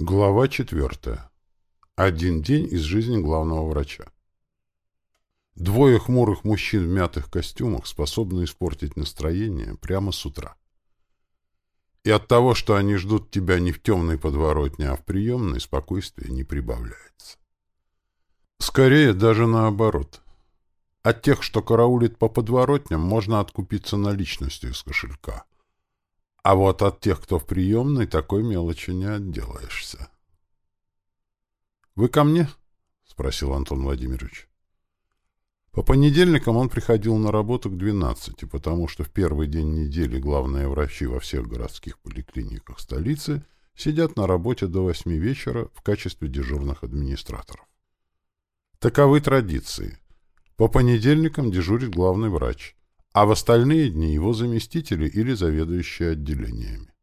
Глава четвертая. Один день из жизни главного врача. Двое хмурых мужчин в мятых костюмах способны испортить настроение прямо с утра. И от того, что они ждут тебя не в темной подворотне, а в приемной, спокойствие не прибавляется. Скорее, даже наоборот. От тех, что караулит по подворотням, можно откупиться наличностью из кошелька. А вот от тех, кто в приемной, такой мелочи не отделаешься. — Вы ко мне? — спросил Антон Владимирович. По понедельникам он приходил на работу к 12, потому что в первый день недели главные врачи во всех городских поликлиниках столицы сидят на работе до 8 вечера в качестве дежурных администраторов. Таковы традиции. По понедельникам дежурит главный врач, а в остальные дни его заместители или заведующие отделениями.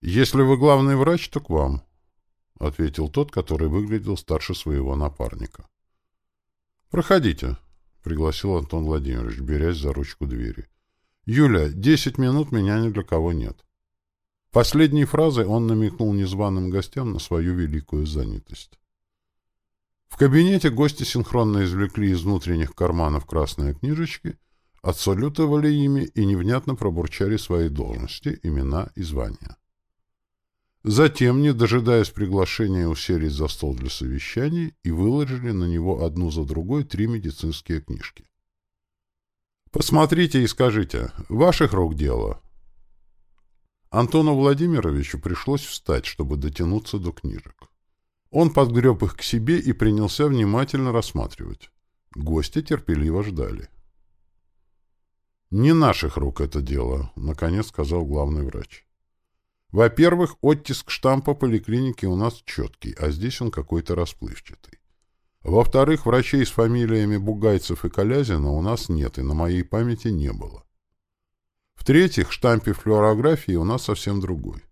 «Если вы главный врач, то к вам», — ответил тот, который выглядел старше своего напарника. «Проходите», — пригласил Антон Владимирович, берясь за ручку двери. «Юля, десять минут меня ни для кого нет». Последней фразой он намекнул незваным гостям на свою великую занятость. В кабинете гости синхронно извлекли из внутренних карманов красные книжечки, отсалютовали ими и невнятно пробурчали свои должности, имена и звания. Затем, не дожидаясь приглашения, уселись за стол для совещаний и выложили на него одну за другой три медицинские книжки. «Посмотрите и скажите, ваших рук дело». Антону Владимировичу пришлось встать, чтобы дотянуться до книжек. Он подгреб их к себе и принялся внимательно рассматривать. Гости терпеливо ждали. «Не наших рук это дело», — наконец сказал главный врач. «Во-первых, оттиск штампа поликлиники у нас четкий, а здесь он какой-то расплывчатый. Во-вторых, врачей с фамилиями Бугайцев и Колязина у нас нет, и на моей памяти не было. В-третьих, штампе флюорографии у нас совсем другой.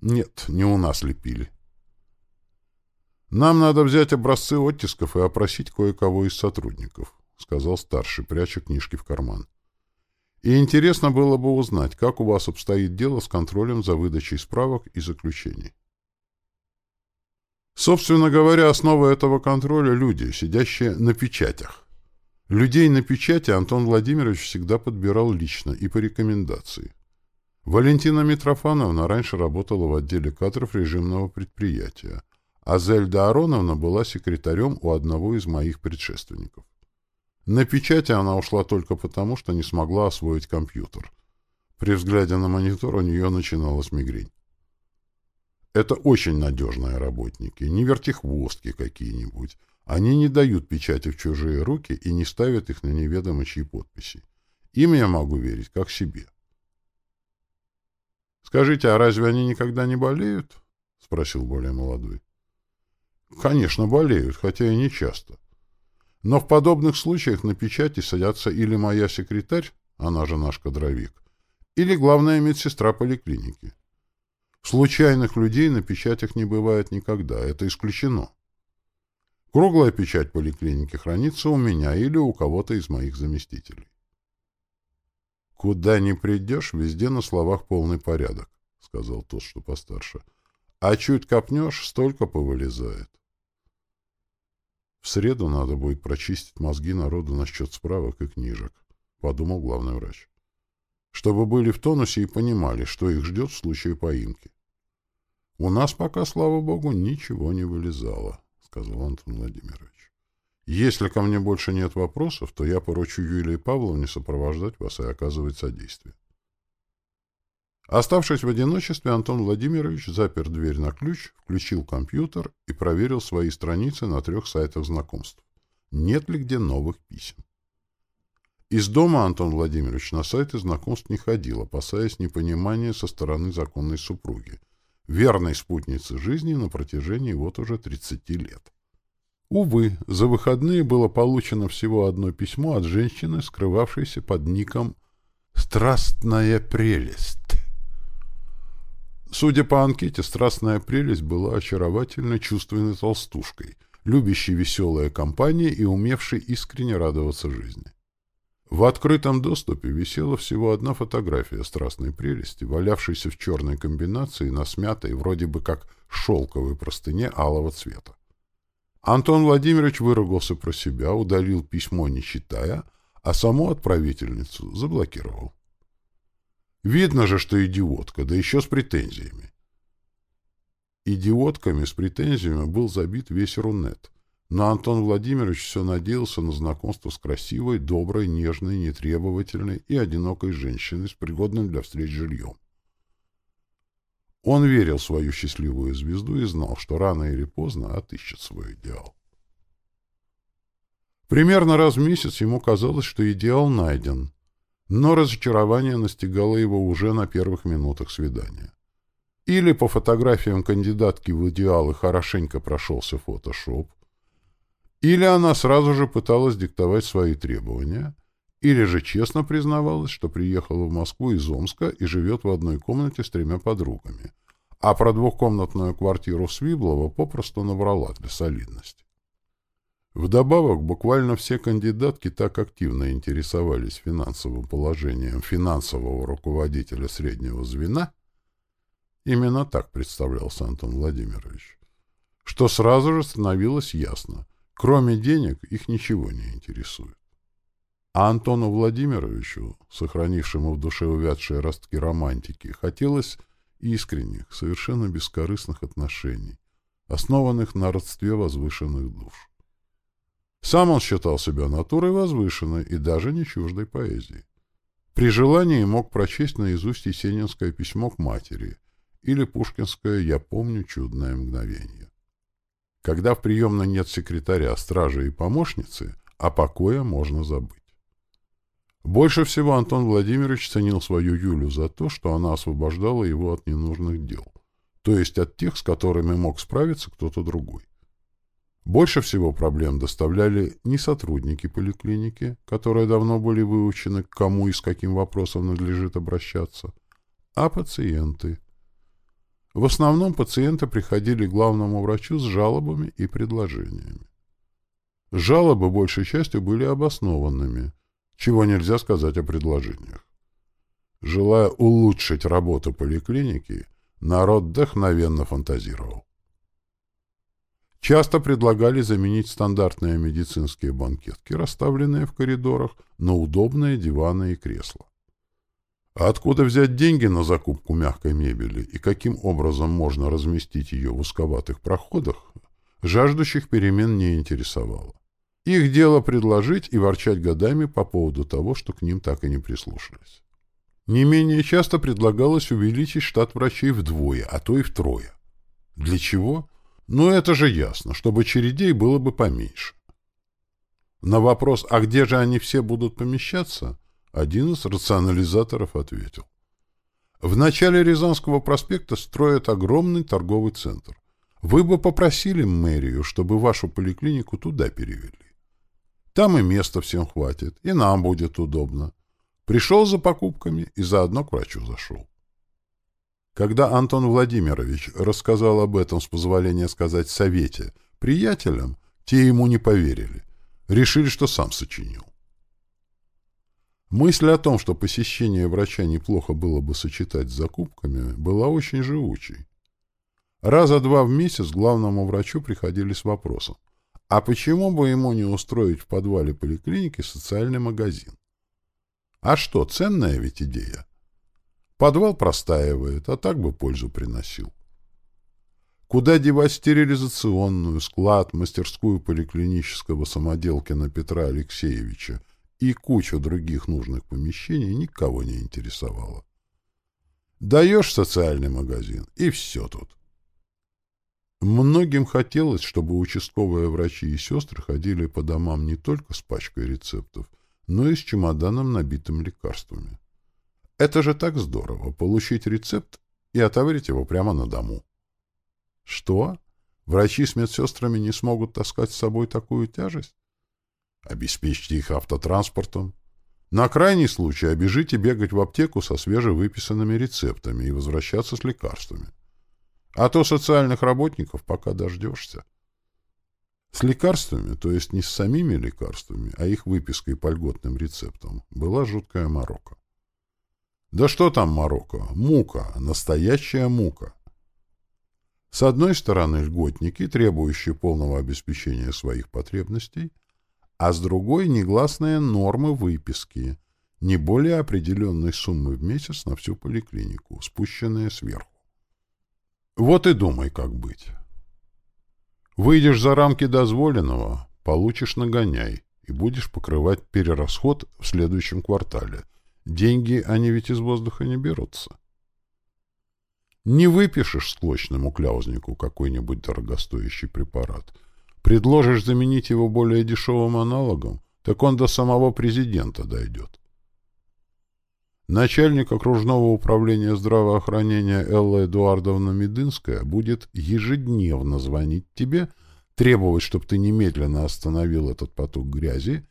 Нет, не у нас лепили. «Нам надо взять образцы оттисков и опросить кое-кого из сотрудников», — сказал старший, пряча книжки в карман. «И интересно было бы узнать, как у вас обстоит дело с контролем за выдачей справок и заключений». Собственно говоря, основа этого контроля — люди, сидящие на печатях. Людей на печати Антон Владимирович всегда подбирал лично и по рекомендации. Валентина Митрофановна раньше работала в отделе кадров режимного предприятия, а Зельда Ароновна была секретарем у одного из моих предшественников. На печати она ушла только потому, что не смогла освоить компьютер. При взгляде на монитор у нее начиналась мигрень. Это очень надежные работники, не вертихвостки какие-нибудь. Они не дают печати в чужие руки и не ставят их на неведомо чьи подписи. Им я могу верить, как себе. «Скажите, а разве они никогда не болеют?» — спросил более молодой. Конечно, болеют, хотя и не часто. Но в подобных случаях на печати садятся или моя секретарь, она же наш кадровик, или главная медсестра поликлиники. Случайных людей на печатях не бывает никогда, это исключено. Круглая печать поликлиники хранится у меня или у кого-то из моих заместителей. «Куда ни придешь, везде на словах полный порядок», — сказал тот, что постарше. «А чуть копнешь, столько повылезает. В среду надо будет прочистить мозги народу насчет справок и книжек, — подумал главный врач. Чтобы были в тонусе и понимали, что их ждет в случае поимки. У нас пока, слава богу, ничего не вылезало, — сказал Антон Владимирович. Если ко мне больше нет вопросов, то я поручу Юлии Павловне сопровождать вас и оказывать содействие. Оставшись в одиночестве, Антон Владимирович запер дверь на ключ, включил компьютер и проверил свои страницы на трех сайтах знакомств. Нет ли где новых писем? Из дома Антон Владимирович на сайты знакомств не ходил, опасаясь непонимания со стороны законной супруги, верной спутницы жизни на протяжении вот уже 30 лет. Увы, за выходные было получено всего одно письмо от женщины, скрывавшейся под ником «Страстная прелесть». Судя по анкете, страстная прелесть была очаровательной чувственной толстушкой, любящей веселые компании и умевшей искренне радоваться жизни. В открытом доступе висела всего одна фотография страстной прелести, валявшейся в черной комбинации на смятой, вроде бы как шелковой простыне алого цвета. Антон Владимирович выругался про себя, удалил письмо, не читая, а саму отправительницу заблокировал. Видно же, что идиотка, да еще с претензиями. Идиотками с претензиями был забит весь Рунет — но Антон Владимирович все надеялся на знакомство с красивой, доброй, нежной, нетребовательной и одинокой женщиной с пригодным для встреч жильем. Он верил в свою счастливую звезду и знал, что рано или поздно отыщет свой идеал. Примерно раз в месяц ему казалось, что идеал найден, но разочарование настигало его уже на первых минутах свидания. Или по фотографиям кандидатки в идеалы хорошенько прошелся фотошоп, или она сразу же пыталась диктовать свои требования, или же честно признавалась, что приехала в Москву из Омска и живет в одной комнате с тремя подругами, а про двухкомнатную квартиру в Свиблово попросту набрала для солидности. Вдобавок, буквально все кандидатки так активно интересовались финансовым положением финансового руководителя среднего звена, именно так представлялся Антон Владимирович, что сразу же становилось ясно — Кроме денег их ничего не интересует. А Антону Владимировичу, сохранившему в душе увядшие ростки романтики, хотелось искренних, совершенно бескорыстных отношений, основанных на родстве возвышенных душ. Сам он считал себя натурой возвышенной и даже не чуждой поэзии. При желании мог прочесть наизусть Есенинское письмо к матери или пушкинское «Я помню чудное мгновение». Когда в приемной нет секретаря, стражи и помощницы, о покое можно забыть. Больше всего Антон Владимирович ценил свою Юлю за то, что она освобождала его от ненужных дел, то есть от тех, с которыми мог справиться кто-то другой. Больше всего проблем доставляли не сотрудники поликлиники, которые давно были выучены, к кому и с каким вопросом надлежит обращаться, а пациенты – в основном пациенты приходили к главному врачу с жалобами и предложениями. Жалобы большей частью были обоснованными, чего нельзя сказать о предложениях. Желая улучшить работу поликлиники, народ вдохновенно фантазировал. Часто предлагали заменить стандартные медицинские банкетки, расставленные в коридорах, на удобные диваны и кресла. А откуда взять деньги на закупку мягкой мебели и каким образом можно разместить ее в узковатых проходах, жаждущих перемен не интересовало. Их дело предложить и ворчать годами по поводу того, что к ним так и не прислушались. Не менее часто предлагалось увеличить штат врачей вдвое, а то и втрое. Для чего? Ну, это же ясно, чтобы очередей было бы поменьше. На вопрос, а где же они все будут помещаться, один из рационализаторов ответил. В начале Рязанского проспекта строят огромный торговый центр. Вы бы попросили мэрию, чтобы вашу поликлинику туда перевели. Там и места всем хватит, и нам будет удобно. Пришел за покупками и заодно к врачу зашел. Когда Антон Владимирович рассказал об этом, с позволения сказать, совете, приятелям, те ему не поверили. Решили, что сам сочинил. Мысль о том, что посещение врача неплохо было бы сочетать с закупками, была очень живучей. Раза два в месяц главному врачу приходили с вопросом, а почему бы ему не устроить в подвале поликлиники социальный магазин? А что, ценная ведь идея. Подвал простаивает, а так бы пользу приносил. Куда девать стерилизационную, склад, мастерскую поликлинического самоделкина Петра Алексеевича и куча других нужных помещений никого не интересовало. Даешь социальный магазин, и все тут. Многим хотелось, чтобы участковые врачи и сестры ходили по домам не только с пачкой рецептов, но и с чемоданом, набитым лекарствами. Это же так здорово — получить рецепт и отоварить его прямо на дому. Что? Врачи с медсестрами не смогут таскать с собой такую тяжесть? Обеспечьте их автотранспортом. На крайний случай обежите бегать в аптеку со свежевыписанными рецептами и возвращаться с лекарствами. А то социальных работников пока дождешься. С лекарствами, то есть не с самими лекарствами, а их выпиской по льготным рецептам, была жуткая морока. Да что там морока? Мука, настоящая мука. С одной стороны льготники, требующие полного обеспечения своих потребностей, а с другой негласные нормы выписки, не более определенной суммы в месяц на всю поликлинику, спущенные сверху. Вот и думай, как быть. Выйдешь за рамки дозволенного, получишь нагоняй и будешь покрывать перерасход в следующем квартале. Деньги, они ведь из воздуха не берутся. Не выпишешь склочному кляузнику какой-нибудь дорогостоящий препарат. Предложишь заменить его более дешевым аналогом, так он до самого президента дойдет. Начальник окружного управления здравоохранения Элла Эдуардовна Медынская будет ежедневно звонить тебе, требовать, чтобы ты немедленно остановил этот поток грязи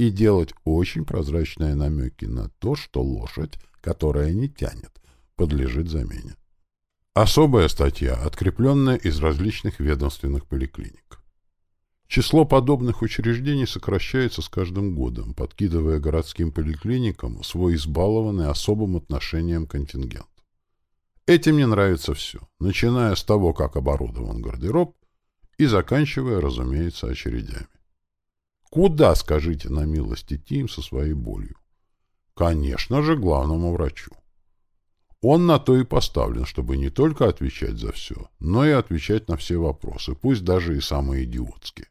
и делать очень прозрачные намеки на то, что лошадь, которая не тянет, подлежит замене. Особая статья, открепленная из различных ведомственных поликлиник. Число подобных учреждений сокращается с каждым годом, подкидывая городским поликлиникам свой избалованный особым отношением контингент. Этим мне нравится все, начиная с того, как оборудован гардероб, и заканчивая, разумеется, очередями. Куда, скажите на милость, идти им со своей болью? Конечно же, главному врачу. Он на то и поставлен, чтобы не только отвечать за все, но и отвечать на все вопросы, пусть даже и самые идиотские.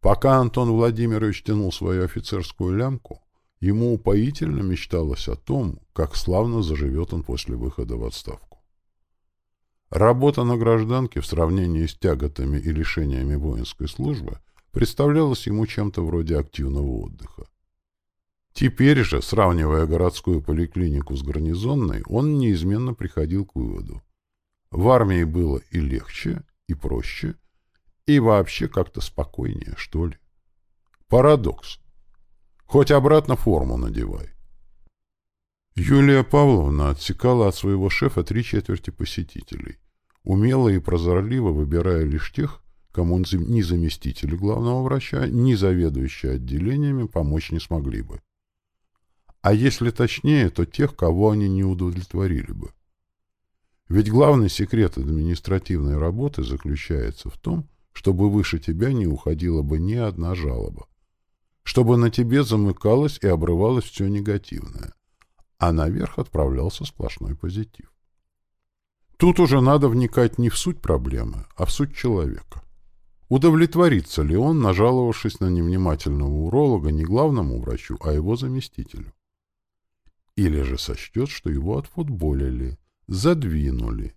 Пока Антон Владимирович тянул свою офицерскую лямку, ему упоительно мечталось о том, как славно заживет он после выхода в отставку. Работа на гражданке в сравнении с тяготами и лишениями воинской службы представлялась ему чем-то вроде активного отдыха. Теперь же, сравнивая городскую поликлинику с гарнизонной, он неизменно приходил к выводу. В армии было и легче, и проще, и вообще как-то спокойнее, что ли. Парадокс. Хоть обратно форму надевай. Юлия Павловна отсекала от своего шефа три четверти посетителей, умело и прозорливо выбирая лишь тех, кому ни заместители главного врача, ни заведующие отделениями помочь не смогли бы. А если точнее, то тех, кого они не удовлетворили бы. Ведь главный секрет административной работы заключается в том, чтобы выше тебя не уходила бы ни одна жалоба, чтобы на тебе замыкалось и обрывалось все негативное, а наверх отправлялся сплошной позитив. Тут уже надо вникать не в суть проблемы, а в суть человека. Удовлетворится ли он, нажаловавшись на невнимательного уролога не главному врачу, а его заместителю? Или же сочтет, что его отфутболили, задвинули,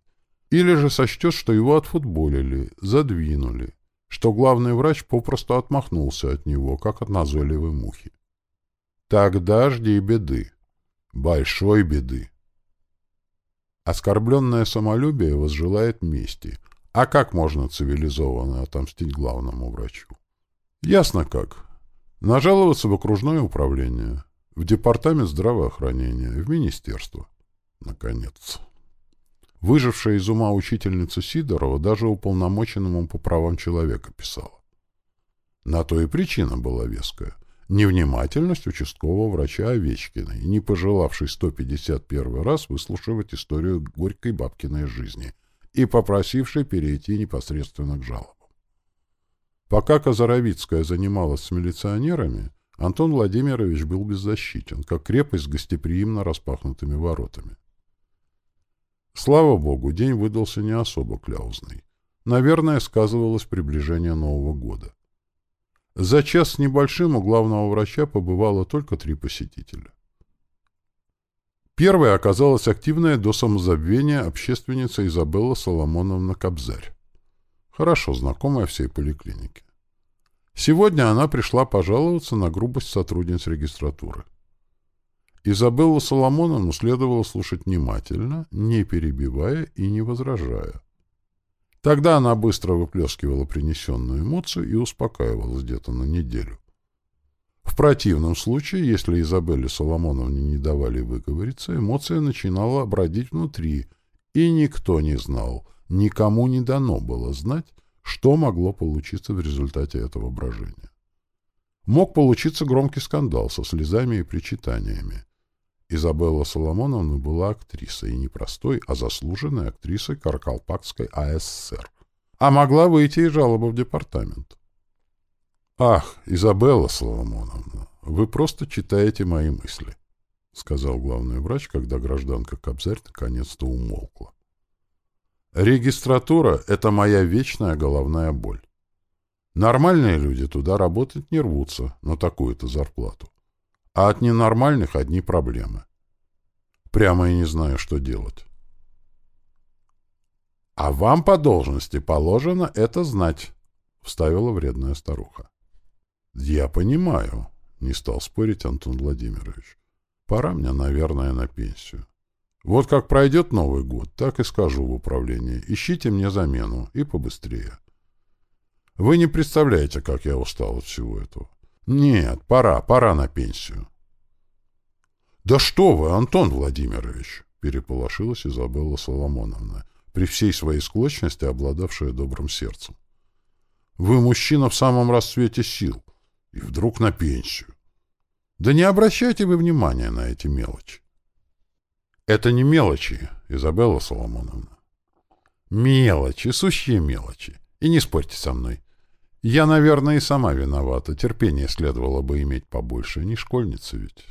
или же сочтет, что его отфутболили, задвинули, что главный врач попросту отмахнулся от него, как от назойливой мухи. Тогда жди беды. Большой беды. Оскорбленное самолюбие возжелает мести. А как можно цивилизованно отомстить главному врачу? Ясно как. Нажаловаться в окружное управление, в департамент здравоохранения, в министерство. Наконец. Выжившая из ума учительница Сидорова даже уполномоченному по правам человека писала. На то и причина была веская. Невнимательность участкового врача Овечкиной, не пожелавшей 151 раз выслушивать историю горькой бабкиной жизни и попросившей перейти непосредственно к жалобам. Пока Казаровицкая занималась с милиционерами, Антон Владимирович был беззащитен, как крепость с гостеприимно распахнутыми воротами. Слава богу, день выдался не особо кляузный. Наверное, сказывалось приближение Нового года. За час с небольшим у главного врача побывало только три посетителя. Первой оказалась активная до самозабвения общественница Изабелла Соломоновна Кобзарь, хорошо знакомая всей поликлинике. Сегодня она пришла пожаловаться на грубость сотрудниц регистратуры. Изабеллу Соломоновну следовало слушать внимательно, не перебивая и не возражая. Тогда она быстро выплескивала принесенную эмоцию и успокаивалась где-то на неделю. В противном случае, если Изабелле Соломоновне не давали выговориться, эмоция начинала бродить внутри, и никто не знал, никому не дано было знать, что могло получиться в результате этого брожения. Мог получиться громкий скандал со слезами и причитаниями. Изабелла Соломоновна была актрисой, и не простой, а заслуженной актрисой Каркалпакской АССР. А могла выйти и жалоба в департамент. «Ах, Изабелла Соломоновна, вы просто читаете мои мысли», — сказал главный врач, когда гражданка Кобзарь наконец-то умолкла. «Регистратура — это моя вечная головная боль. Нормальные люди туда работать не рвутся на такую-то зарплату. А от ненормальных одни проблемы. Прямо и не знаю, что делать. — А вам по должности положено это знать, — вставила вредная старуха. — Я понимаю, — не стал спорить Антон Владимирович. — Пора мне, наверное, на пенсию. Вот как пройдет Новый год, так и скажу в управлении. Ищите мне замену, и побыстрее. Вы не представляете, как я устал от всего этого. Нет, пора, пора на пенсию. Да что вы, Антон Владимирович, переполошилась Изабелла Соломоновна, при всей своей склочности обладавшая добрым сердцем. Вы мужчина в самом расцвете сил, и вдруг на пенсию. Да не обращайте вы внимания на эти мелочи. Это не мелочи, Изабелла Соломоновна. Мелочи, сущие мелочи. И не спорьте со мной. Я, наверное, и сама виновата. Терпение следовало бы иметь побольше. Не школьница ведь.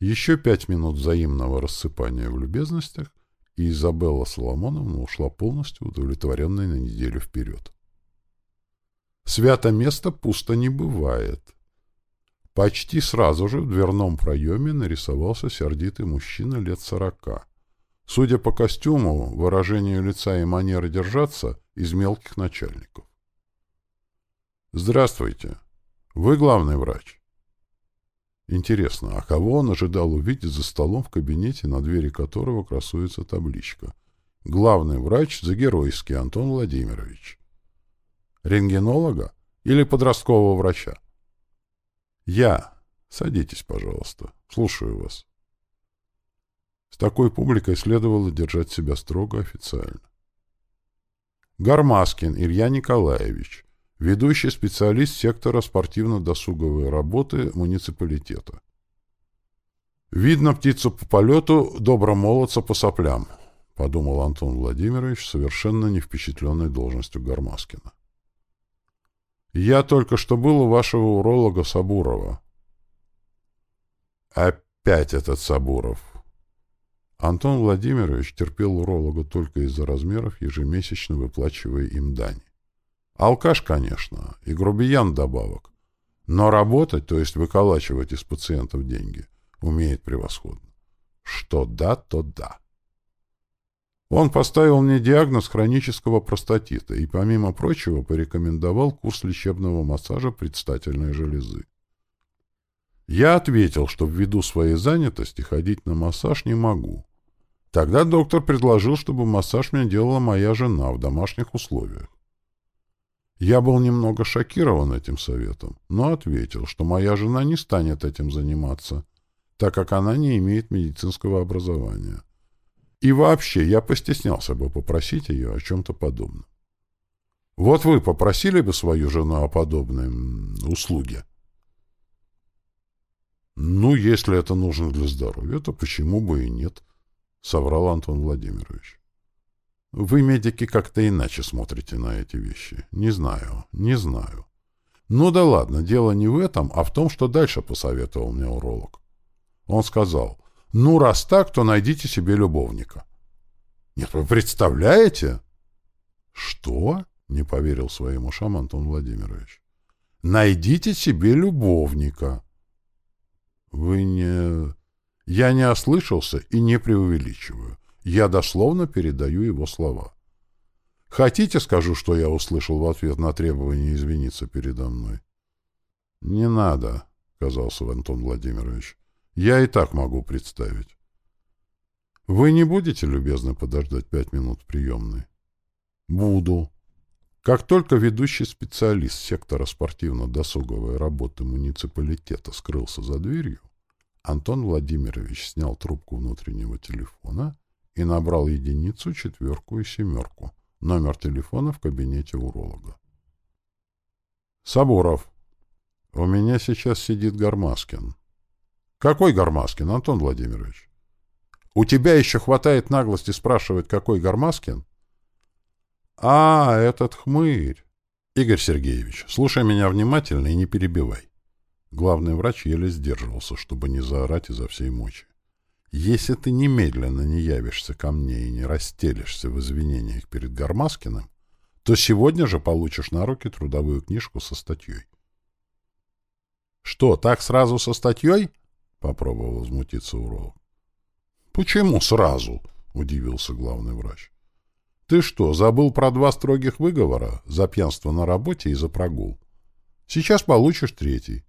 Еще пять минут взаимного рассыпания в любезностях, и Изабелла Соломоновна ушла полностью удовлетворенной на неделю вперед. Свято место пусто не бывает. Почти сразу же в дверном проеме нарисовался сердитый мужчина лет сорока. Судя по костюму, выражению лица и манере держаться, из мелких начальников. «Здравствуйте. Вы главный врач?» Интересно, а кого он ожидал увидеть за столом в кабинете, на двери которого красуется табличка? «Главный врач Загеройский Антон Владимирович». Рентгенолога или подросткового врача? «Я. Садитесь, пожалуйста. Слушаю вас». С такой публикой следовало держать себя строго официально. Гармаскин Илья Николаевич, ведущий специалист сектора спортивно-досуговой работы муниципалитета. «Видно птицу по полету, добро молодца по соплям», — подумал Антон Владимирович, совершенно не впечатленный должностью Гармаскина. «Я только что был у вашего уролога Сабурова». «Опять этот Сабуров», Антон Владимирович терпел уролога только из-за размеров, ежемесячно выплачивая им дань. Алкаш, конечно, и грубиян добавок. Но работать, то есть выколачивать из пациентов деньги, умеет превосходно. Что да, то да. Он поставил мне диагноз хронического простатита и, помимо прочего, порекомендовал курс лечебного массажа предстательной железы. Я ответил, что ввиду своей занятости ходить на массаж не могу, Тогда доктор предложил, чтобы массаж мне делала моя жена в домашних условиях. Я был немного шокирован этим советом, но ответил, что моя жена не станет этим заниматься, так как она не имеет медицинского образования. И вообще, я постеснялся бы попросить ее о чем-то подобном. Вот вы попросили бы свою жену о подобной услуге? Ну, если это нужно для здоровья, то почему бы и нет? — соврал Антон Владимирович. «Вы, медики, как-то иначе смотрите на эти вещи. Не знаю, не знаю. Ну да ладно, дело не в этом, а в том, что дальше посоветовал мне уролог. Он сказал, ну раз так, то найдите себе любовника. Нет, вы представляете? Что? Не поверил своим ушам Антон Владимирович. Найдите себе любовника. Вы не... Я не ослышался и не преувеличиваю. Я дословно передаю его слова. Хотите, скажу, что я услышал в ответ на требование извиниться передо мной? — Не надо, — казался Антон Владимирович. — Я и так могу представить. — Вы не будете, любезно, подождать пять минут в приемной? — Буду. Как только ведущий специалист сектора спортивно-досуговой работы муниципалитета скрылся за дверью, Антон Владимирович снял трубку внутреннего телефона и набрал единицу, четверку и семерку, Номер телефона в кабинете уролога. Сабуров. У меня сейчас сидит Гармаскин. Какой Гармаскин, Антон Владимирович? У тебя еще хватает наглости спрашивать, какой Гармаскин? А, этот хмырь. Игорь Сергеевич, слушай меня внимательно и не перебивай. Главный врач еле сдерживался, чтобы не заорать изо всей мочи. Если ты немедленно не явишься ко мне и не расстелишься в извинениях перед Гармаскиным, то сегодня же получишь на руки трудовую книжку со статьей. — Что, так сразу со статьей? — попробовал возмутиться уролог. — Почему сразу? — удивился главный врач. — Ты что, забыл про два строгих выговора за пьянство на работе и за прогул? Сейчас получишь третий.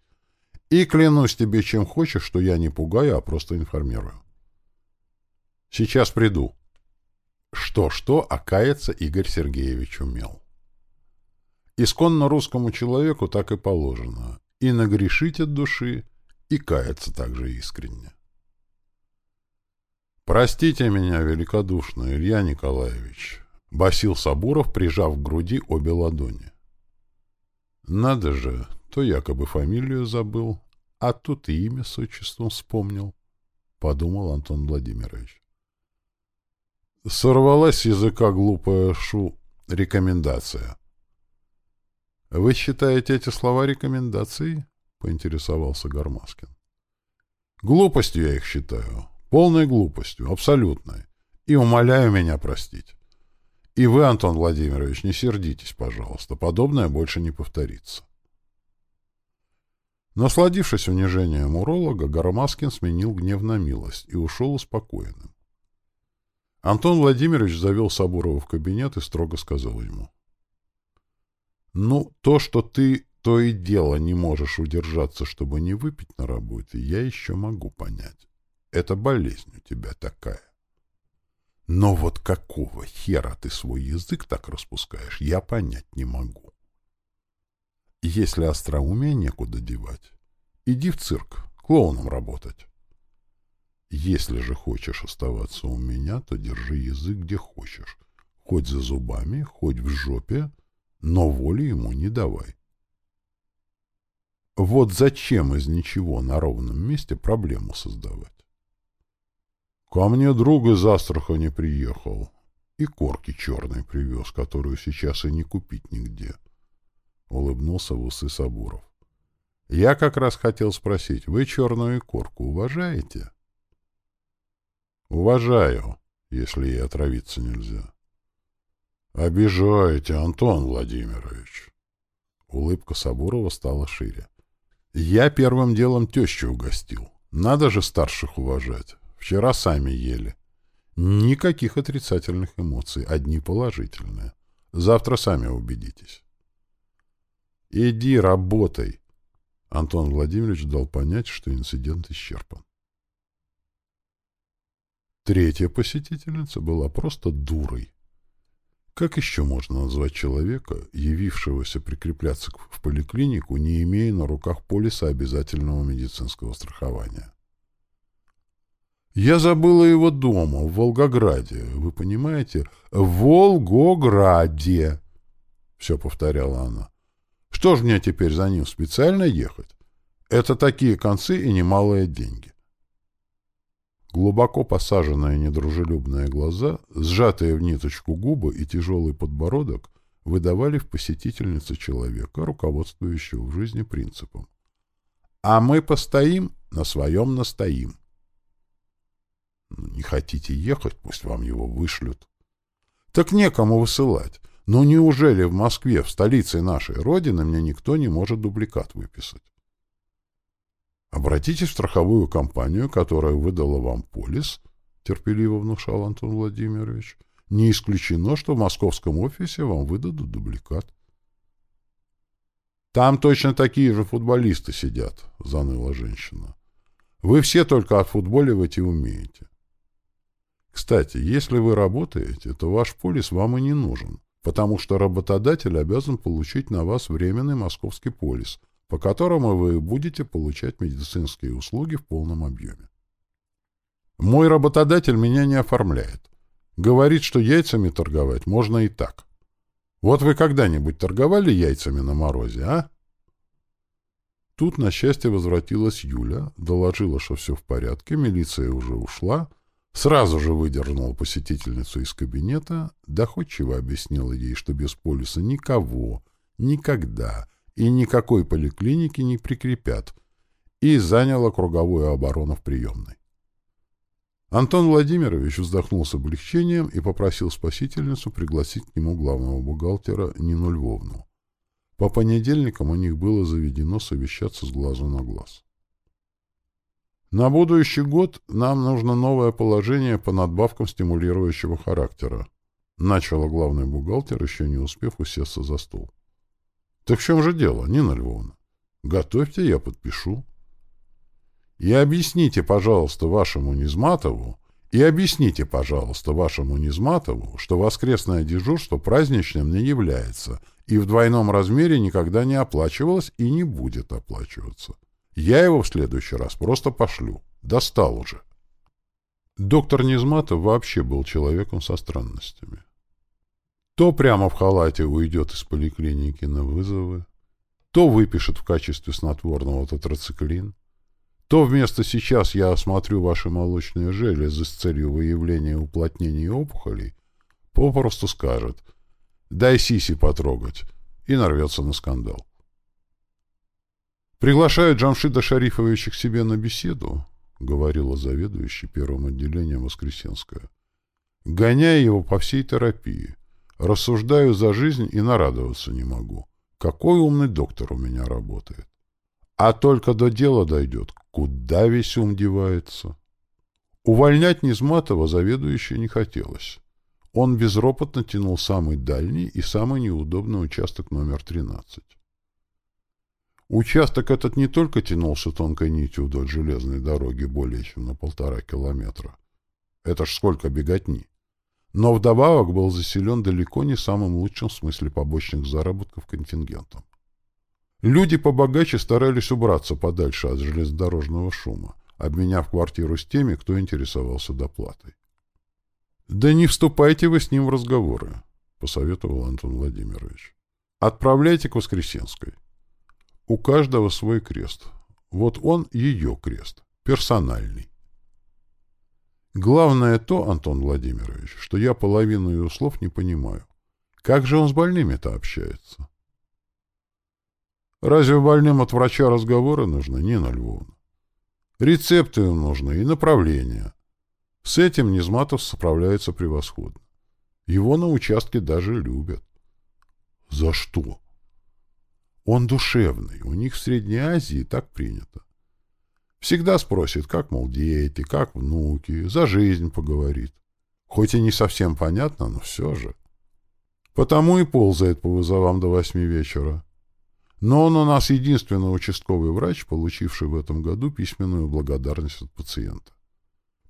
И клянусь тебе, чем хочешь, что я не пугаю, а просто информирую. Сейчас приду. Что-что, а каяться Игорь Сергеевич умел. Исконно русскому человеку так и положено. И нагрешить от души, и каяться также искренне. «Простите меня, великодушно, Илья Николаевич», — басил Сабуров, прижав к груди обе ладони. «Надо же, то якобы фамилию забыл, а тут и имя с отчеством вспомнил», — подумал Антон Владимирович. Сорвалась языка глупая шу... рекомендация. «Вы считаете эти слова рекомендацией?» — поинтересовался Гармаскин. «Глупостью я их считаю. Полной глупостью. Абсолютной. И умоляю меня простить. И вы, Антон Владимирович, не сердитесь, пожалуйста. Подобное больше не повторится». Насладившись унижением уролога, Гармаскин сменил гнев на милость и ушел успокоенным. Антон Владимирович завел Сабурова в кабинет и строго сказал ему. «Ну, то, что ты то и дело не можешь удержаться, чтобы не выпить на работе, я еще могу понять. Это болезнь у тебя такая. Но вот какого хера ты свой язык так распускаешь, я понять не могу. Если остроумие некуда девать, иди в цирк, клоуном работать. Если же хочешь оставаться у меня, то держи язык где хочешь. Хоть за зубами, хоть в жопе, но воли ему не давай. Вот зачем из ничего на ровном месте проблему создавать? Ко мне друг из Астрахани приехал и корки черной привез, которую сейчас и не купить нигде. Улыбнулся в усы Сабуров. Я как раз хотел спросить, вы черную корку уважаете? — Уважаю, если ей отравиться нельзя. Обижаете, Антон Владимирович. Улыбка Сабурова стала шире. Я первым делом тещу угостил. Надо же старших уважать. Вчера сами ели. Никаких отрицательных эмоций, одни положительные. Завтра сами убедитесь. Иди, работай. Антон Владимирович дал понять, что инцидент исчерпан. Третья посетительница была просто дурой. Как еще можно назвать человека, явившегося прикрепляться в поликлинику, не имея на руках полиса обязательного медицинского страхования? «Я забыла его дома, в Волгограде. Вы понимаете? В Волгограде!» Все повторяла она. «Что ж мне теперь за ним специально ехать? Это такие концы и немалые деньги. Глубоко посаженные недружелюбные глаза, сжатые в ниточку губы и тяжелый подбородок выдавали в посетительнице человека, руководствующего в жизни принципом. «А мы постоим, на своем настоим». Ну, «Не хотите ехать, пусть вам его вышлют». «Так некому высылать. Но неужели в Москве, в столице нашей Родины, мне никто не может дубликат выписать?» Обратитесь в страховую компанию, которая выдала вам полис, терпеливо внушал Антон Владимирович. Не исключено, что в московском офисе вам выдадут дубликат. Там точно такие же футболисты сидят, заныла женщина. Вы все только отфутболивать и умеете. Кстати, если вы работаете, то ваш полис вам и не нужен, потому что работодатель обязан получить на вас временный московский полис, по которому вы будете получать медицинские услуги в полном объеме. Мой работодатель меня не оформляет. Говорит, что яйцами торговать можно и так. Вот вы когда-нибудь торговали яйцами на морозе, а? Тут, на счастье, возвратилась Юля, доложила, что все в порядке, милиция уже ушла, сразу же выдернула посетительницу из кабинета, доходчиво объяснила ей, что без полиса никого, никогда и никакой поликлиники не прикрепят, и заняла круговую оборону в приемной. Антон Владимирович вздохнул с облегчением и попросил спасительницу пригласить к нему главного бухгалтера Нину Львовну. По понедельникам у них было заведено совещаться с глазу на глаз. На будущий год нам нужно новое положение по надбавкам стимулирующего характера, начала главный бухгалтер, еще не успев усесться за стол. Так в чем же дело, Нина Львовна? Готовьте, я подпишу. И объясните, пожалуйста, вашему Низматову, и объясните, пожалуйста, вашему Низматову, что воскресное дежурство праздничным не является и в двойном размере никогда не оплачивалось и не будет оплачиваться. Я его в следующий раз просто пошлю. Достал уже. Доктор Низматов вообще был человеком со странностями. То прямо в халате уйдет из поликлиники на вызовы, то выпишет в качестве снотворного тетрациклин, то вместо «сейчас я осмотрю ваши молочные железы с целью выявления уплотнений опухолей» попросту скажет «дай сиси потрогать» и нарвется на скандал. «Приглашаю Джамшида Шарифовича к себе на беседу», — говорила заведующий первым отделением Воскресенская. «Гоняя его по всей терапии. Рассуждаю за жизнь и нарадоваться не могу. Какой умный доктор у меня работает. А только до дела дойдет, куда весь ум девается. Увольнять Низматова заведующий не хотелось. Он безропотно тянул самый дальний и самый неудобный участок номер 13. Участок этот не только тянулся тонкой нитью вдоль железной дороги более чем на полтора километра. Это ж сколько беготни. Но вдобавок был заселен далеко не самым лучшим в смысле побочных заработков контингентом. Люди побогаче старались убраться подальше от железнодорожного шума, обменяв квартиру с теми, кто интересовался доплатой. «Да не вступайте вы с ним в разговоры», — посоветовал Антон Владимирович. «Отправляйте к Воскресенской. У каждого свой крест. Вот он ее крест, персональный. Главное то, Антон Владимирович, что я половину ее слов не понимаю. Как же он с больными-то общается?» Разве больным от врача разговоры нужны, Нина Львовна? Рецепты им нужны и направления. С этим Низматов справляется превосходно. Его на участке даже любят. За что? Он душевный, у них в Средней Азии так принято. Всегда спросит, как, мол, дети, как внуки, за жизнь поговорит. Хоть и не совсем понятно, но все же. Потому и ползает по вызовам до восьми вечера. Но он у нас единственный участковый врач, получивший в этом году письменную благодарность от пациента.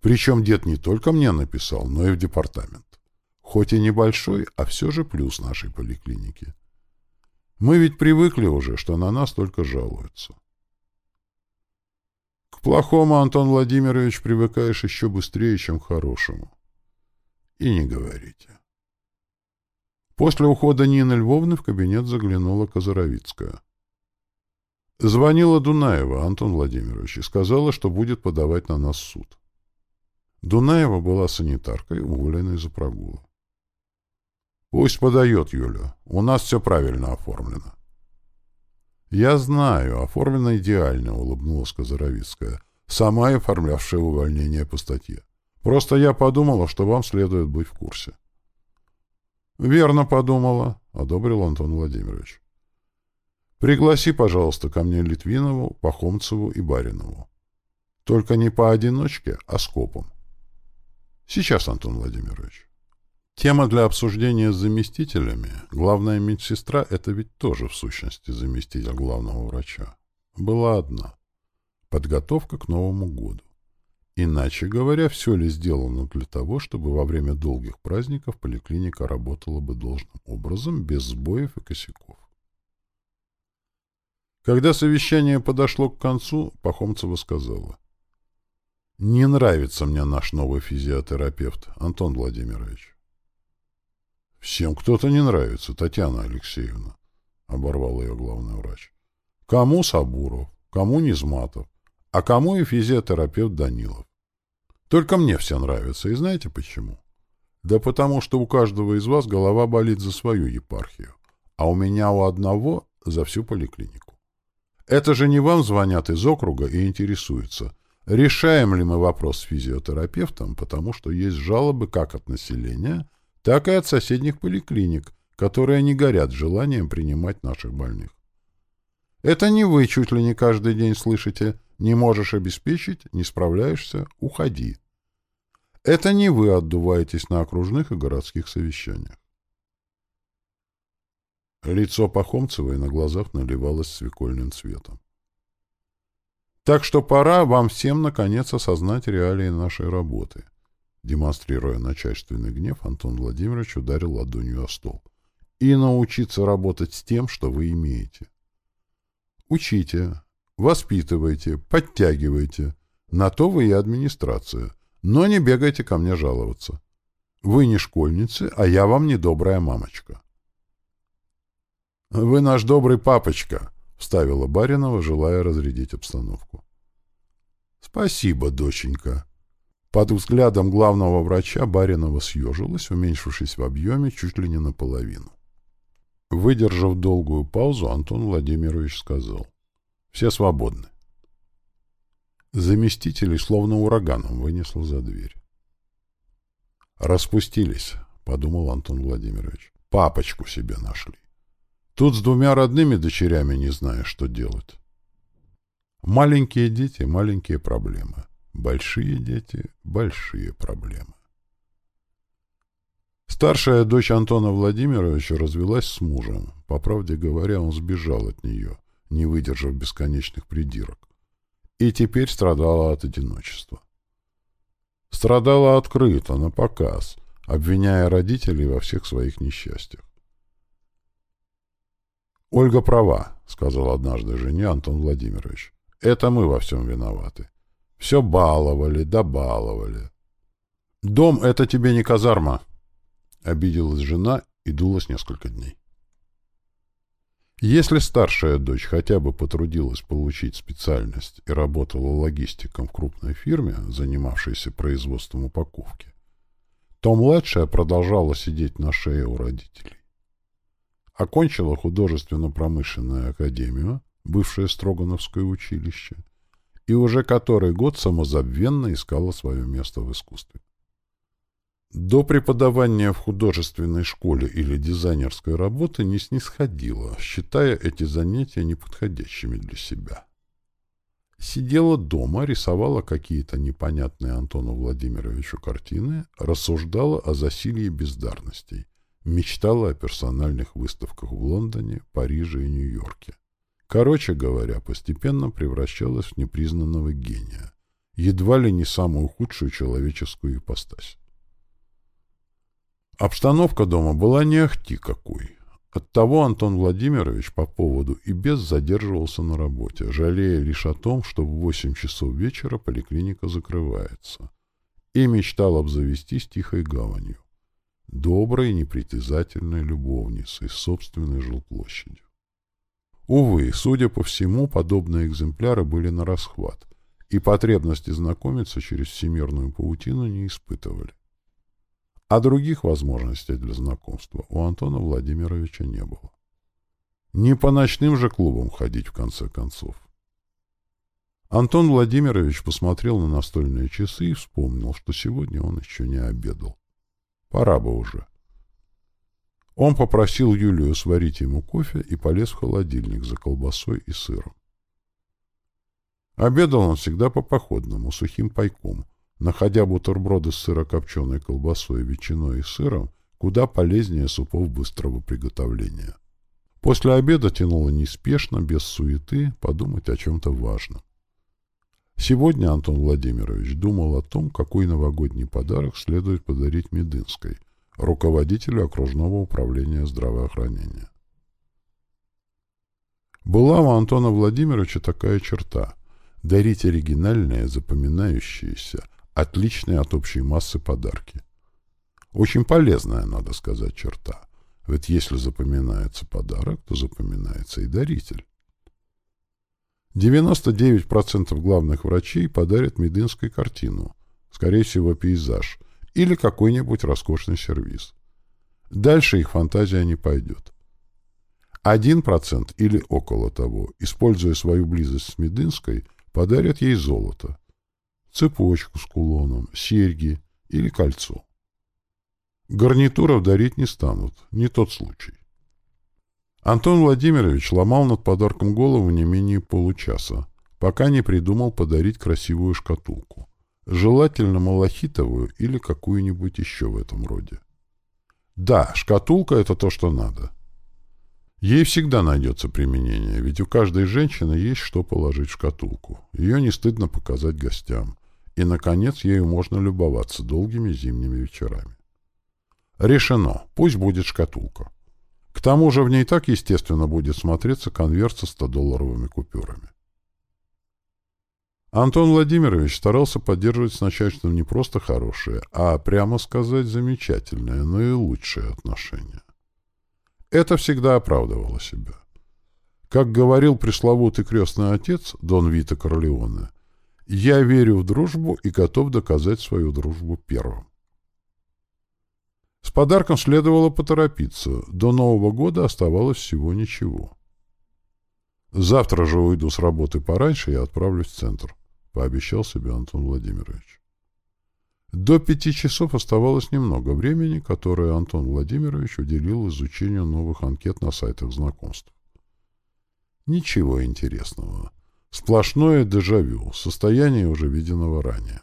Причем дед не только мне написал, но и в департамент. Хоть и небольшой, а все же плюс нашей поликлиники. Мы ведь привыкли уже, что на нас только жалуются. Плохому, Антон Владимирович, привыкаешь еще быстрее, чем к хорошему. И не говорите. После ухода Нины Львовны в кабинет заглянула Казаровицкая. Звонила Дунаева, Антон Владимирович, и сказала, что будет подавать на нас суд. Дунаева была санитаркой, уволенной за прогулы. «Пусть подает, Юля. У нас все правильно оформлено». «Я знаю, оформлено идеально», — улыбнулась Казаровицкая, сама оформлявшая увольнение по статье. «Просто я подумала, что вам следует быть в курсе». «Верно подумала», — одобрил Антон Владимирович. «Пригласи, пожалуйста, ко мне Литвинову, Пахомцеву и Баринову. Только не поодиночке, а скопом». «Сейчас, Антон Владимирович». Тема для обсуждения с заместителями. Главная медсестра — это ведь тоже, в сущности, заместитель главного врача. Была одна. Подготовка к Новому году. Иначе говоря, все ли сделано для того, чтобы во время долгих праздников поликлиника работала бы должным образом, без сбоев и косяков. Когда совещание подошло к концу, Пахомцева сказала. Не нравится мне наш новый физиотерапевт, Антон Владимирович. Всем кто-то не нравится, Татьяна Алексеевна, оборвал ее главный врач. Кому Сабуров, кому Низматов, а кому и физиотерапевт Данилов. Только мне все нравятся, и знаете почему? Да потому что у каждого из вас голова болит за свою епархию, а у меня у одного за всю поликлинику. Это же не вам звонят из округа и интересуются, решаем ли мы вопрос с физиотерапевтом, потому что есть жалобы как от населения, так и от соседних поликлиник, которые не горят желанием принимать наших больных. Это не вы чуть ли не каждый день слышите «не можешь обеспечить, не справляешься, уходи». Это не вы отдуваетесь на окружных и городских совещаниях. Лицо Пахомцевой на глазах наливалось свекольным цветом. Так что пора вам всем, наконец, осознать реалии нашей работы. Демонстрируя начальственный гнев, Антон Владимирович ударил ладонью о стол. И научиться работать с тем, что вы имеете. Учите, воспитывайте, подтягивайте. На то вы и администрация. Но не бегайте ко мне жаловаться. Вы не школьницы, а я вам не добрая мамочка. — Вы наш добрый папочка, — вставила Баринова, желая разрядить обстановку. — Спасибо, доченька. Под взглядом главного врача Баринова съежилась, уменьшившись в объеме чуть ли не наполовину. Выдержав долгую паузу, Антон Владимирович сказал. — Все свободны. Заместителей словно ураганом вынесло за дверь. «Распустились», — подумал Антон Владимирович. «Папочку себе нашли». Тут с двумя родными дочерями не знаешь, что делать. Маленькие дети — маленькие проблемы. Большие дети — большие проблемы. Старшая дочь Антона Владимировича развелась с мужем. По правде говоря, он сбежал от нее, не выдержав бесконечных придирок. И теперь страдала от одиночества. Страдала открыто, на показ, обвиняя родителей во всех своих несчастьях. «Ольга права», — сказал однажды жене Антон Владимирович. «Это мы во всем виноваты. Все баловали, добаловали». «Дом — это тебе не казарма», — обиделась жена и дулась несколько дней. Если старшая дочь хотя бы потрудилась получить специальность и работала логистиком в крупной фирме, занимавшейся производством упаковки, то младшая продолжала сидеть на шее у родителей окончила художественно-промышленную академию, бывшее Строгановское училище, и уже который год самозабвенно искала свое место в искусстве. До преподавания в художественной школе или дизайнерской работы не снисходила, считая эти занятия неподходящими для себя. Сидела дома, рисовала какие-то непонятные Антону Владимировичу картины, рассуждала о засилье бездарностей – Мечтала о персональных выставках в Лондоне, Париже и Нью-Йорке. Короче говоря, постепенно превращалась в непризнанного гения, едва ли не самую худшую человеческую ипостась. Обстановка дома была не ахти какой. Оттого Антон Владимирович по поводу и без задерживался на работе, жалея лишь о том, что в восемь часов вечера поликлиника закрывается, и мечтал обзавестись тихой гаванью доброй, непритязательной любовницей с собственной жилплощадью. Увы, судя по всему, подобные экземпляры были на расхват, и потребности знакомиться через всемирную паутину не испытывали. А других возможностей для знакомства у Антона Владимировича не было. Не по ночным же клубам ходить, в конце концов. Антон Владимирович посмотрел на настольные часы и вспомнил, что сегодня он еще не обедал. Пора бы уже. Он попросил Юлию сварить ему кофе и полез в холодильник за колбасой и сыром. Обедал он всегда по походному, сухим пайком, находя бутерброды с сырокопченой колбасой, ветчиной и сыром куда полезнее супов быстрого приготовления. После обеда тянуло неспешно, без суеты, подумать о чем-то важном. Сегодня Антон Владимирович думал о том, какой новогодний подарок следует подарить Медынской, руководителю окружного управления здравоохранения. Была у Антона Владимировича такая черта. дарить оригинальные, запоминающиеся, отличные от общей массы подарки. Очень полезная, надо сказать, черта. Ведь если запоминается подарок, то запоминается и даритель. 99% главных врачей подарят мединской картину, скорее всего, пейзаж, или какой-нибудь роскошный сервиз. Дальше их фантазия не пойдет. Один процент или около того, используя свою близость с Мединской, подарят ей золото, цепочку с кулоном, серьги или кольцо. Гарнитуров дарить не станут, не тот случай. Антон Владимирович ломал над подарком голову не менее получаса, пока не придумал подарить красивую шкатулку. Желательно малахитовую или какую-нибудь еще в этом роде. Да, шкатулка — это то, что надо. Ей всегда найдется применение, ведь у каждой женщины есть что положить в шкатулку. Ее не стыдно показать гостям. И, наконец, ею можно любоваться долгими зимними вечерами. Решено. Пусть будет шкатулка. К тому же в ней так естественно будет смотреться конверт со 100-долларовыми купюрами. Антон Владимирович старался поддерживать с начальством не просто хорошие, а, прямо сказать, замечательные, но и лучшие отношения. Это всегда оправдывало себя. Как говорил пресловутый крестный отец, Дон Вита Корлеоне, «Я верю в дружбу и готов доказать свою дружбу первым». С подарком следовало поторопиться. До Нового года оставалось всего ничего. «Завтра же уйду с работы пораньше и отправлюсь в центр», — пообещал себе Антон Владимирович. До пяти часов оставалось немного времени, которое Антон Владимирович уделил изучению новых анкет на сайтах знакомств. Ничего интересного. Сплошное дежавю, состояние уже виденного ранее.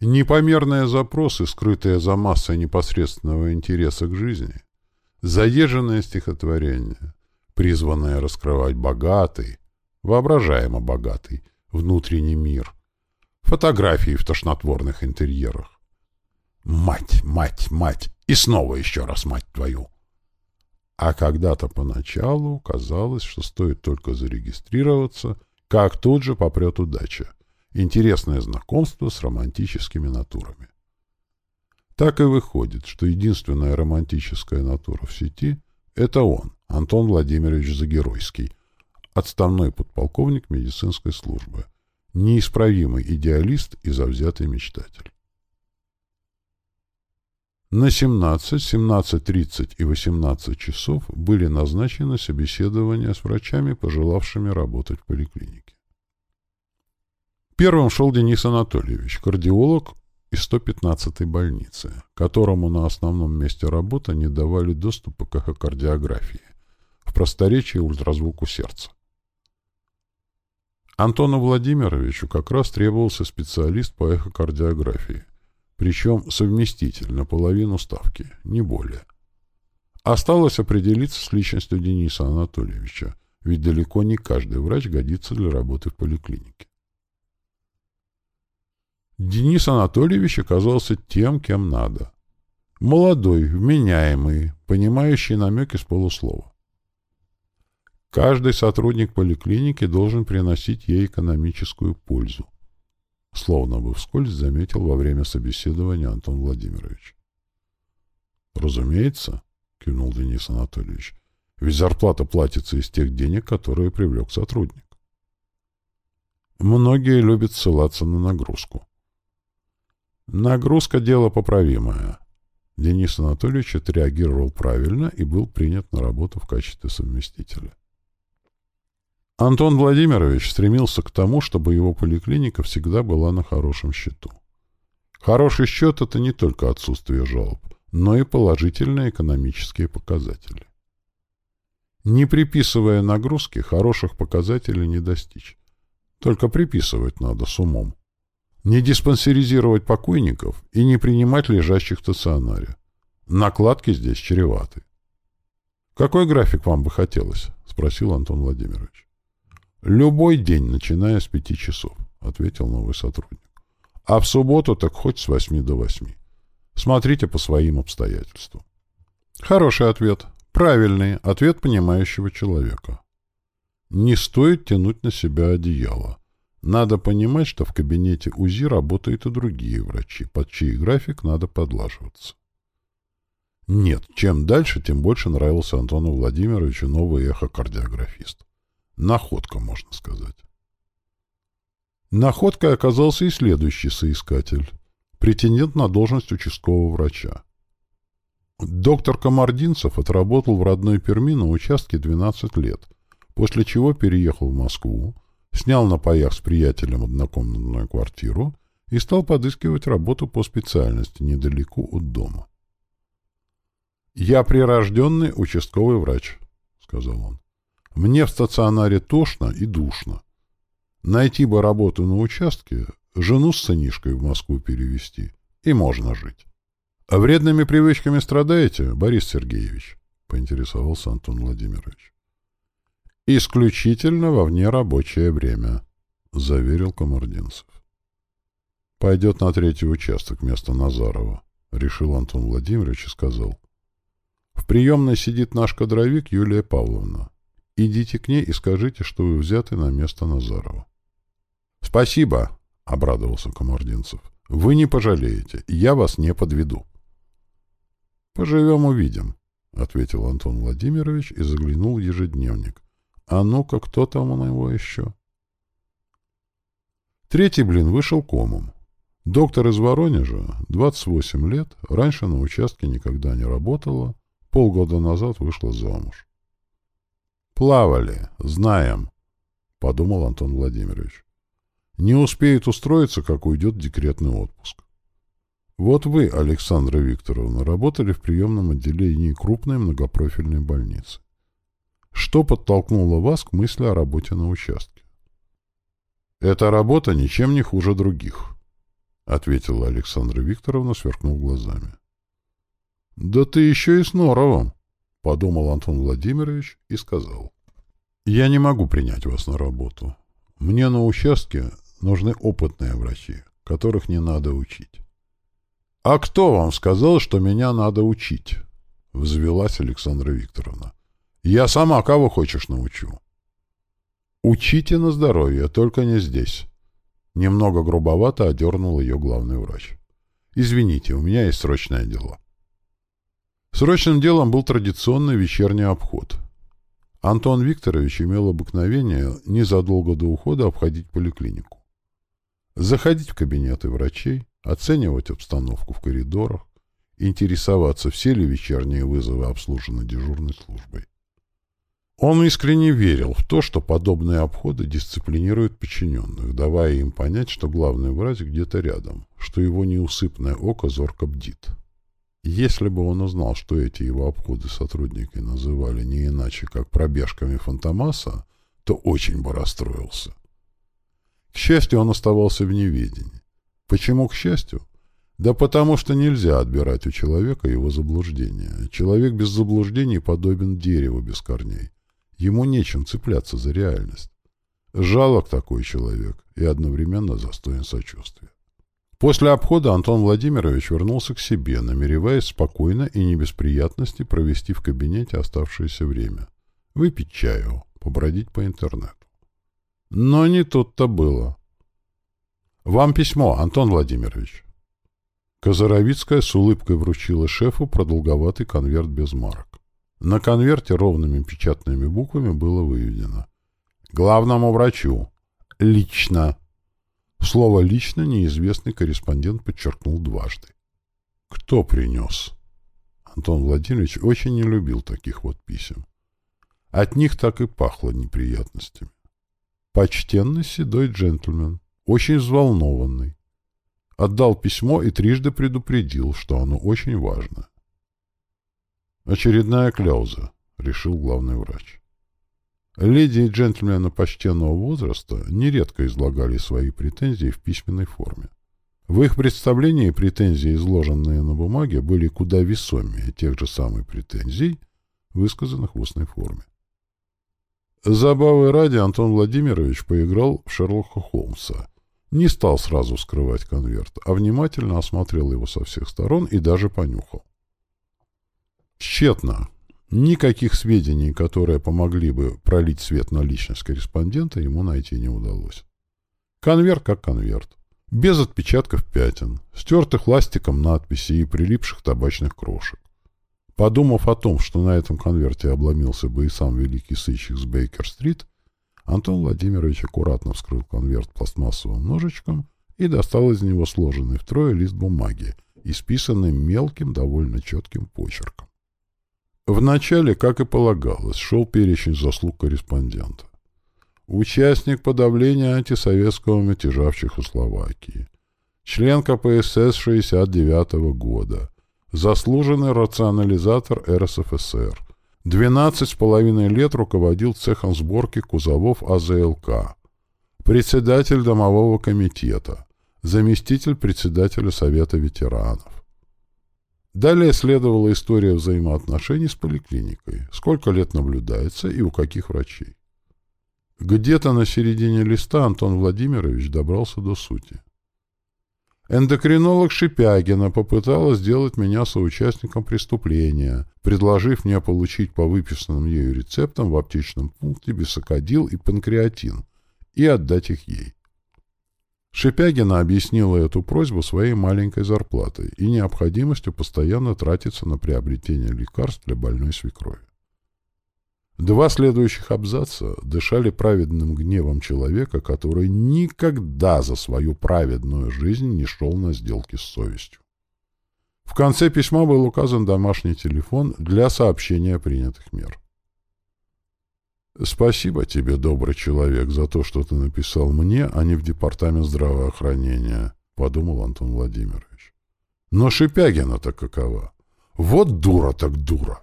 Непомерные запросы, скрытые за массой непосредственного интереса к жизни, заезженное стихотворение, призванное раскрывать богатый, воображаемо богатый, внутренний мир, фотографии в тошнотворных интерьерах. Мать, мать, мать, и снова еще раз мать твою. А когда-то поначалу казалось, что стоит только зарегистрироваться, как тут же попрет удача. Интересное знакомство с романтическими натурами. Так и выходит, что единственная романтическая натура в сети — это он, Антон Владимирович Загеройский, отставной подполковник медицинской службы, неисправимый идеалист и завзятый мечтатель. На 17, 17.30 и 18 часов были назначены собеседования с врачами, пожелавшими работать в поликлинике. Первым шел Денис Анатольевич, кардиолог из 115-й больницы, которому на основном месте работы не давали доступа к эхокардиографии, в просторечии ультразвуку сердца. Антону Владимировичу как раз требовался специалист по эхокардиографии, причем совместитель на половину ставки, не более. Осталось определиться с личностью Дениса Анатольевича, ведь далеко не каждый врач годится для работы в поликлинике. Денис Анатольевич оказался тем, кем надо. Молодой, вменяемый, понимающий намеки с полуслова. Каждый сотрудник поликлиники должен приносить ей экономическую пользу. Словно бы вскользь заметил во время собеседования Антон Владимирович. «Разумеется», — кивнул Денис Анатольевич, — «ведь зарплата платится из тех денег, которые привлек сотрудник». Многие любят ссылаться на нагрузку. Нагрузка — дело поправимое. Денис Анатольевич отреагировал правильно и был принят на работу в качестве совместителя. Антон Владимирович стремился к тому, чтобы его поликлиника всегда была на хорошем счету. Хороший счет — это не только отсутствие жалоб, но и положительные экономические показатели. Не приписывая нагрузки, хороших показателей не достичь. Только приписывать надо с умом не диспансеризировать покойников и не принимать лежащих в стационаре. Накладки здесь чреваты. «Какой график вам бы хотелось?» — спросил Антон Владимирович. «Любой день, начиная с пяти часов», — ответил новый сотрудник. «А в субботу так хоть с восьми до восьми. Смотрите по своим обстоятельствам». Хороший ответ. Правильный ответ понимающего человека. Не стоит тянуть на себя одеяло. Надо понимать, что в кабинете УЗИ работают и другие врачи, под чей график надо подлаживаться. Нет, чем дальше, тем больше нравился Антону Владимировичу новый эхокардиографист. Находка, можно сказать. Находкой оказался и следующий соискатель, претендент на должность участкового врача. Доктор Комардинцев отработал в родной Перми на участке 12 лет, после чего переехал в Москву, снял на паях с приятелем однокомнатную квартиру и стал подыскивать работу по специальности недалеко от дома. «Я прирожденный участковый врач», — сказал он. «Мне в стационаре тошно и душно. Найти бы работу на участке, жену с сынишкой в Москву перевести, и можно жить». «А вредными привычками страдаете, Борис Сергеевич?» — поинтересовался Антон Владимирович. «Исключительно во внерабочее время», — заверил Комардинцев. «Пойдет на третий участок вместо Назарова», — решил Антон Владимирович и сказал. В приемной сидит наш кадровик Юлия Павловна. Идите к ней и скажите, что вы взяты на место Назарова. — Спасибо, — обрадовался Комардинцев. — Вы не пожалеете. Я вас не подведу. — Поживем — увидим, — ответил Антон Владимирович и заглянул в ежедневник. — А ну-ка, кто там у него еще? Третий блин вышел комом. Доктор из Воронежа, 28 лет, раньше на участке никогда не работала, полгода назад вышла замуж. «Плавали, знаем», — подумал Антон Владимирович. «Не успеет устроиться, как уйдет декретный отпуск. Вот вы, Александра Викторовна, работали в приемном отделении крупной многопрофильной больницы. Что подтолкнуло вас к мысли о работе на участке? «Эта работа ничем не хуже других», — ответила Александра Викторовна, сверкнув глазами. — Да ты еще и с Норовым, — подумал Антон Владимирович и сказал. — Я не могу принять вас на работу. Мне на участке нужны опытные врачи, которых не надо учить. — А кто вам сказал, что меня надо учить? — взвелась Александра Викторовна. — Я сама кого хочешь научу. — Учите на здоровье, только не здесь. Немного грубовато одернул ее главный врач. — Извините, у меня есть срочное дело. — Срочным делом был традиционный вечерний обход. Антон Викторович имел обыкновение незадолго до ухода обходить поликлинику. Заходить в кабинеты врачей, оценивать обстановку в коридорах, интересоваться, все ли вечерние вызовы обслужены дежурной службой. Он искренне верил в то, что подобные обходы дисциплинируют подчиненных, давая им понять, что главный врач где-то рядом, что его неусыпное око зорко бдит. Если бы он узнал, что эти его обходы сотрудники называли не иначе, как пробежками Фантомаса, то очень бы расстроился. К счастью, он оставался в неведении. Почему к счастью? Да потому что нельзя отбирать у человека его заблуждения. Человек без заблуждений подобен дереву без корней. Ему нечем цепляться за реальность. Жалок такой человек и одновременно застоин сочувствия. После обхода Антон Владимирович вернулся к себе, намереваясь спокойно и не без приятностей провести в кабинете оставшееся время. Выпить чаю, побродить по интернету. Но не тут-то было. «Вам письмо, Антон Владимирович». Казаровицкая с улыбкой вручила шефу продолговатый конверт без марок. На конверте ровными печатными буквами было выведено «Главному врачу. Лично». Слово «лично» неизвестный корреспондент подчеркнул дважды. «Кто принес?» Антон Владимирович очень не любил таких вот писем. От них так и пахло неприятностями. Почтенный седой джентльмен, очень взволнованный. Отдал письмо и трижды предупредил, что оно очень важно. «Очередная кляуза», — решил главный врач. Леди и джентльмены почтенного возраста нередко излагали свои претензии в письменной форме. В их представлении претензии, изложенные на бумаге, были куда весомее тех же самых претензий, высказанных в устной форме. Забавы ради Антон Владимирович поиграл в Шерлока Холмса. Не стал сразу скрывать конверт, а внимательно осмотрел его со всех сторон и даже понюхал. Тщетно. Никаких сведений, которые помогли бы пролить свет на личность корреспондента, ему найти не удалось. Конверт как конверт. Без отпечатков пятен, стертых ластиком надписей и прилипших табачных крошек. Подумав о том, что на этом конверте обломился бы и сам великий сыщик с Бейкер-стрит, Антон Владимирович аккуратно вскрыл конверт пластмассовым ножичком и достал из него сложенный втрое лист бумаги, исписанный мелким, довольно четким почерком. Вначале, как и полагалось, шел перечень заслуг корреспондента. Участник подавления антисоветского мятежа в Чехословакии. Член КПСС 69 -го года. Заслуженный рационализатор РСФСР. 12 с половиной лет руководил цехом сборки кузовов АЗЛК. Председатель домового комитета заместитель председателя Совета ветеранов. Далее следовала история взаимоотношений с поликлиникой, сколько лет наблюдается и у каких врачей. Где-то на середине листа Антон Владимирович добрался до сути. Эндокринолог Шипягина попыталась сделать меня соучастником преступления, предложив мне получить по выписанным ею рецептам в аптечном пункте бисокодил и панкреатин и отдать их ей. Шипягина объяснила эту просьбу своей маленькой зарплатой и необходимостью постоянно тратиться на приобретение лекарств для больной свекрови. Два следующих абзаца дышали праведным гневом человека, который никогда за свою праведную жизнь не шел на сделки с совестью. В конце письма был указан домашний телефон для сообщения принятых мер. «Спасибо тебе, добрый человек, за то, что ты написал мне, а не в департамент здравоохранения», — подумал Антон Владимирович. «Но Шипягина-то какова? Вот дура так дура!»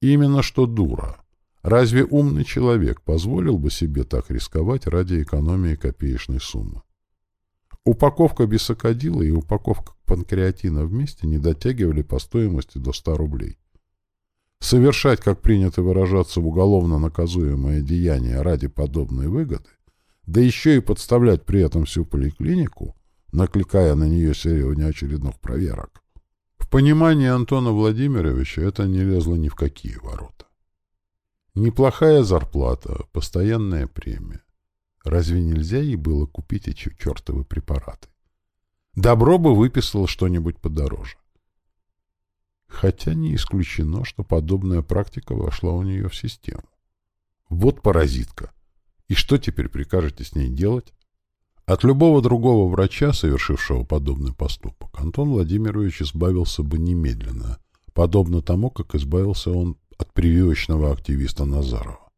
Именно что дура. Разве умный человек позволил бы себе так рисковать ради экономии копеечной суммы? Упаковка бисокодила и упаковка панкреатина вместе не дотягивали по стоимости до 100 рублей. Совершать, как принято выражаться, уголовно наказуемое деяние ради подобной выгоды, да еще и подставлять при этом всю поликлинику, накликая на нее серию неочередных проверок, в понимании Антона Владимировича это не лезло ни в какие ворота. Неплохая зарплата, постоянная премия. Разве нельзя ей было купить эти чертовы препараты? Добро бы выписал что-нибудь подороже. Хотя не исключено, что подобная практика вошла у нее в систему. Вот паразитка. И что теперь прикажете с ней делать? От любого другого врача, совершившего подобный поступок, Антон Владимирович избавился бы немедленно, подобно тому, как избавился он от прививочного активиста Назарова.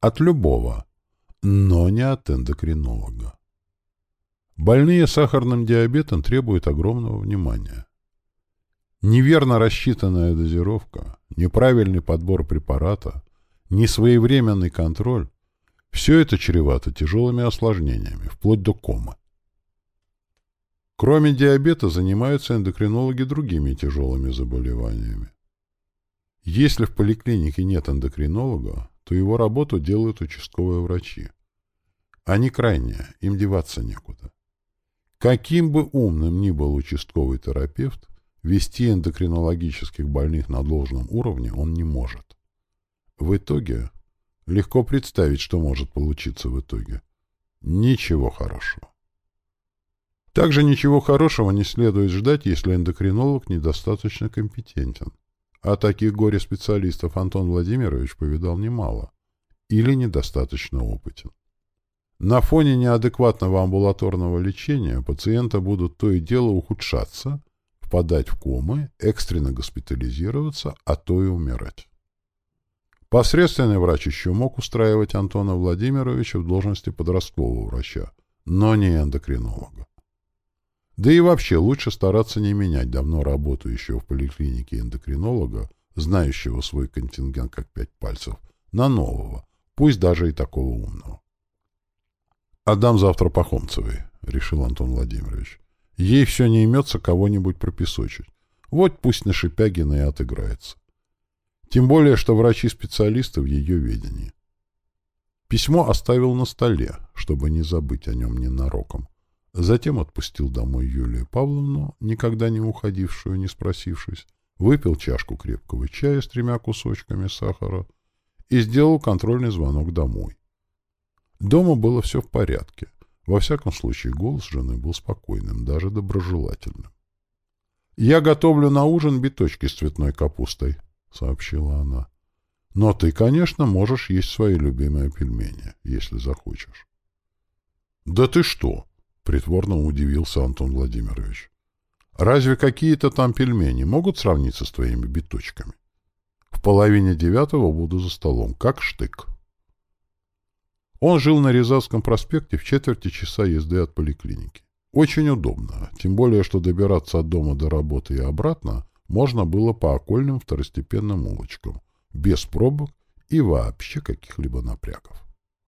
От любого, но не от эндокринолога. Больные сахарным диабетом требуют огромного внимания. Неверно рассчитанная дозировка, неправильный подбор препарата, несвоевременный контроль – все это чревато тяжелыми осложнениями, вплоть до комы. Кроме диабета занимаются эндокринологи другими тяжелыми заболеваниями. Если в поликлинике нет эндокринолога, то его работу делают участковые врачи. Они крайние, им деваться некуда. Каким бы умным ни был участковый терапевт, Вести эндокринологических больных на должном уровне он не может. В итоге, легко представить, что может получиться в итоге. Ничего хорошего. Также ничего хорошего не следует ждать, если эндокринолог недостаточно компетентен. А таких горе-специалистов Антон Владимирович повидал немало. Или недостаточно опытен. На фоне неадекватного амбулаторного лечения пациента будут то и дело ухудшаться, впадать в комы, экстренно госпитализироваться, а то и умирать. Посредственный врач еще мог устраивать Антона Владимировича в должности подросткового врача, но не эндокринолога. Да и вообще лучше стараться не менять давно работающего в поликлинике эндокринолога, знающего свой контингент как пять пальцев, на нового, пусть даже и такого умного. «Отдам завтра Пахомцевой», — решил Антон Владимирович. Ей все не имется кого-нибудь пропесочить. Вот пусть на Шипягина и отыграется. Тем более, что врачи-специалисты в ее ведении. Письмо оставил на столе, чтобы не забыть о нем ненароком. Затем отпустил домой Юлию Павловну, никогда не уходившую, не спросившись, выпил чашку крепкого чая с тремя кусочками сахара и сделал контрольный звонок домой. Дома было все в порядке. Во всяком случае, голос жены был спокойным, даже доброжелательным. «Я готовлю на ужин биточки с цветной капустой», — сообщила она. «Но ты, конечно, можешь есть свои любимые пельмени, если захочешь». «Да ты что?» — притворно удивился Антон Владимирович. «Разве какие-то там пельмени могут сравниться с твоими биточками? В половине девятого буду за столом, как штык». Он жил на Рязанском проспекте в четверти часа езды от поликлиники. Очень удобно, тем более, что добираться от дома до работы и обратно можно было по окольным второстепенным улочкам, без пробок и вообще каких-либо напрягов.